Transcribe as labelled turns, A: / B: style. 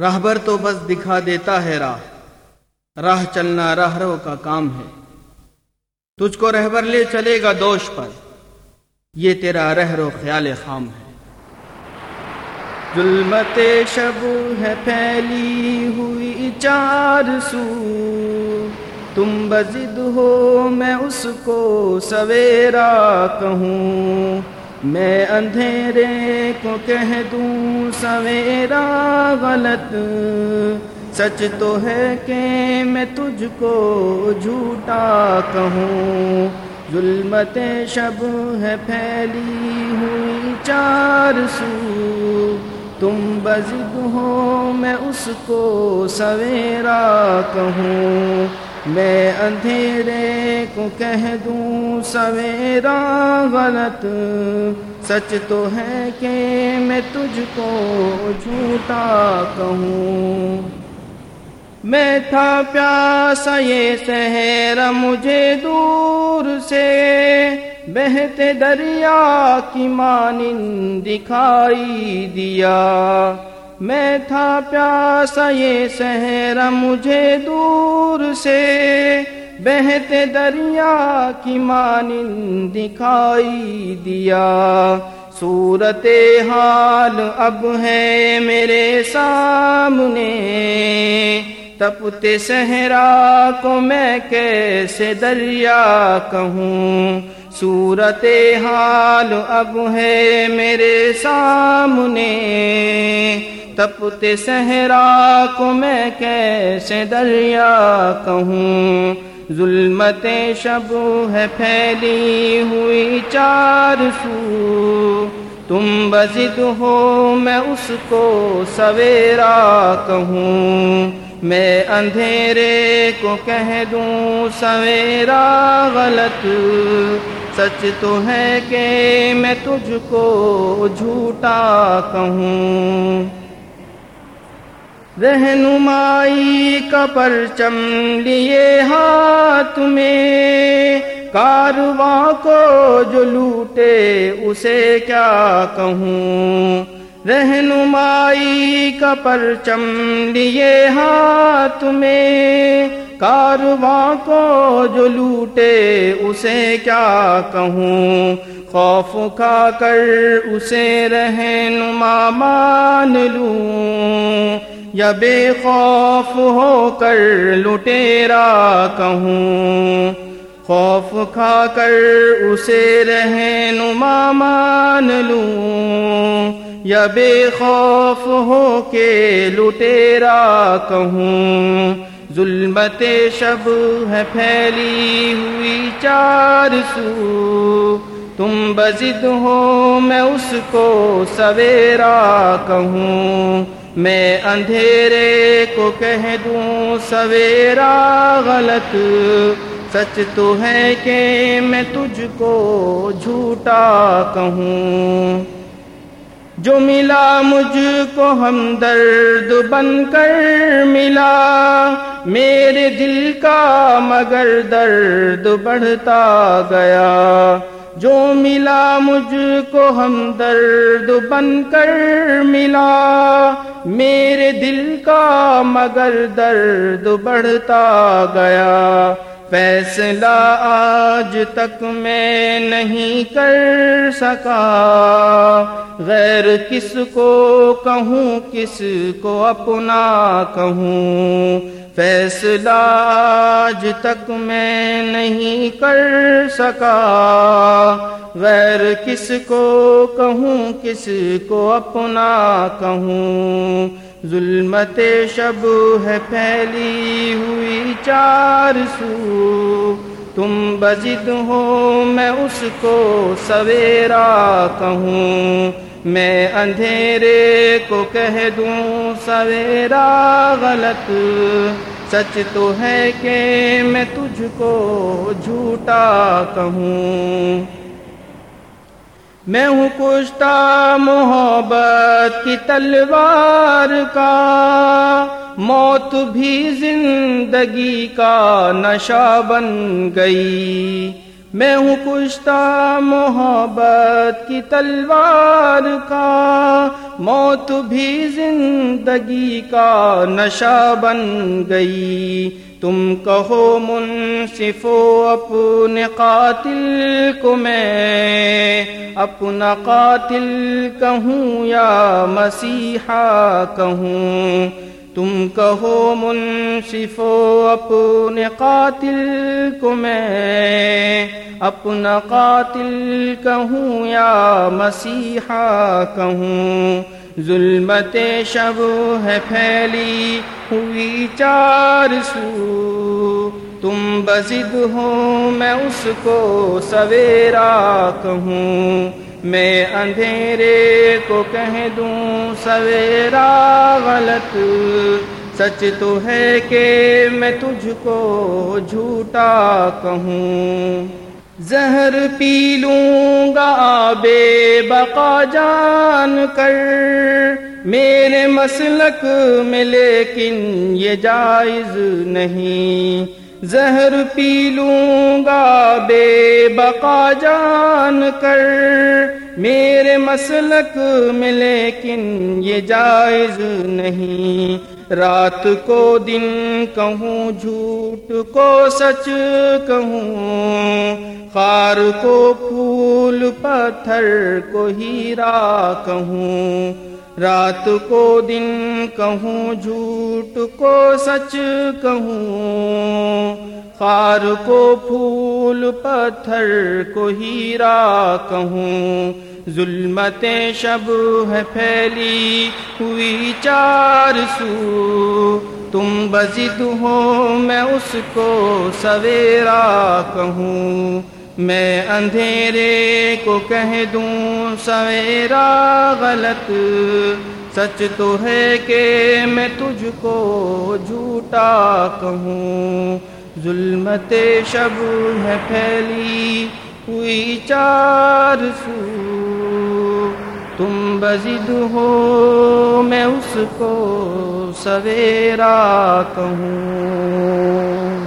A: راہبر تو بس دکھا دیتا ہے راہ۔ راہ چلنا راہ رو کا کام ہے۔ تجھ کو رہبر لے چلے گا دوش پر۔ یہ تیرا رہ رو خیال خام ہے۔ ظلمت شب ہے پھیلی ہوئی چار سو تم بزد ہو میں اس کو سویرا کہوں۔ میں اندھیرے کو کہہ دوں، سویرا غلط۔ سچ تو ہے کہ میں تجھ کو جھوٹا کہوں۔ ظلمت شب ہے، پھیلی ہوئی چار سو۔ تم بزد ہو، میں اس کو سویرا کہوں۔ میں اندھیرے کو کہہ دوں، سویرا غلط۔ سچ تو ہے کہ میں تجھ کو جھوٹا کہوں۔ میں تھا پیاسا یہ سہرا مجھے دور سے۔ بہتے دریا کی مانند دکھائی دیا۔ میں تھا پیاسا یہ سہرا مجھے دور سے بہتے دریا کی مانند دکھائی دیا۔ صورت حال اب ہے میرے سامنے۔ تپتے صحرا کو میں کیسے دریا کہوں؟ صورت حال اب ہے میرے سامنے۔ تپتے صحرا کو میں کیسے دریا کہوں؟ ظلمت شب ہے پھیلی ہوئی چار سو۔ تم بزد ہو میں اس کو سویرا کہوں۔ میں اندھیرے کو کہہ دوں، سویرا غلط۔ سچ تو ہے کہ میں تجھ کو جھوٹا کہوں۔ رہنمائی کا پرچم لیے ہاتھ میں کارواں کو جو لوٹے، اسے کیا کہوں؟ رہنمائی کا پرچم لیے ہاتھ میں کارواں کو جو لوٹے، اسے کیا کہوں؟ خوف کھا کر اسے رہنما مان لوں۔ یا بے خوف ہو کر لٹیرا کہوں۔ خوف کھا کر اسے رہنما مان لوں۔ یا بے خوف ہو کے لٹیرا کہوں۔ ظلمت شب ہے پھیلی ہوئی چار سو۔ تم بزد ہو میں اس کو سویرا کہوں۔ میں اندھیرے کو کہہ دوں سویرا غلط۔ سچ تو ہے کہ میں تجھ کو جھوٹا کہوں۔ جو ملا مجھ کو ہم درد بن کر ملا، میرے دل کا مگر درد بڑھتا گیا۔ جو ملا مجھ کو ہم درد بن کر ملا، میرے دل کا مگر درد بڑھتا گیا۔ فیصلہ آج تک میں نہیں کر سکا۔ غیر کس کو کہوں، کس کو اپنا کہوں۔ فیصلہ آج تک میں نہیں کر سکا۔ غیر کس کو کہوں، کس کو اپنا کہوں۔ ظلمت شب ہے پھیلی ہوئی چار سو۔ تم بزد ہو، میں اس کو سویرا کہوں۔ میں اندھیرے کو کہہ دوں، سویرا غلط۔ سچ تو ہے کہ میں تجھ کو جھوٹا کہوں۔ میں ہوں کشتا محبت کی تلوار کا۔ موت بھی زندگی کا نشہ بن گئی۔ میں ہوں کشتا محبت کی تلوار کا، موت بھی زندگی کا نشہ بن گئی۔ تم کہو منصفو اپنے قاتل کو میں، اپنا قاتل کہوں یا مسیحا کہوں؟ تم کہو منصفو اپنے قاتل کو میں اپنا قاتل کہوں یا مسیحا کہوں۔ ظلمت شب ہے پھیلی ہوئی چار سو۔ تم بزد ہو میں اس کو سویرا کہوں۔ میں اندھیرے کو کہہ دوں، سویرا غلط۔ سچ تو ہے کہ میں تجھ کو جھوٹا کہوں۔ زہر پی لوں گا بے بقا جان کر۔ میرے مسلک میں لیکن یہ جائز نہیں۔ زہر پی لوں گا بے بقا جان کر۔ میرے مسلک میں لیکن یہ جائز نہیں۔ رات کو دن کہوں، جھوٹ کو سچ کہوں۔ خار کو پھول پتھر کو ہیرا کہوں۔ رات کو دن کہوں، جھوٹ کو سچ کہوں، خار کو پھول پتھر کو ہیرا کہوں۔ ظلمت شب ہے پھیلی ہوئی چار سو۔ تم بزد ہو، میں اس کو سویرا کہوں۔ میں اندھیرے کو کہہ دوں، سویرا غلط۔ سچ تو ہے کہ میں تجھ کو جھوٹا کہوں۔ ظلمت شب ہے پھیلی ہوئی چار سو۔ تم بزد ہو، میں اس کو سویرا کہوں۔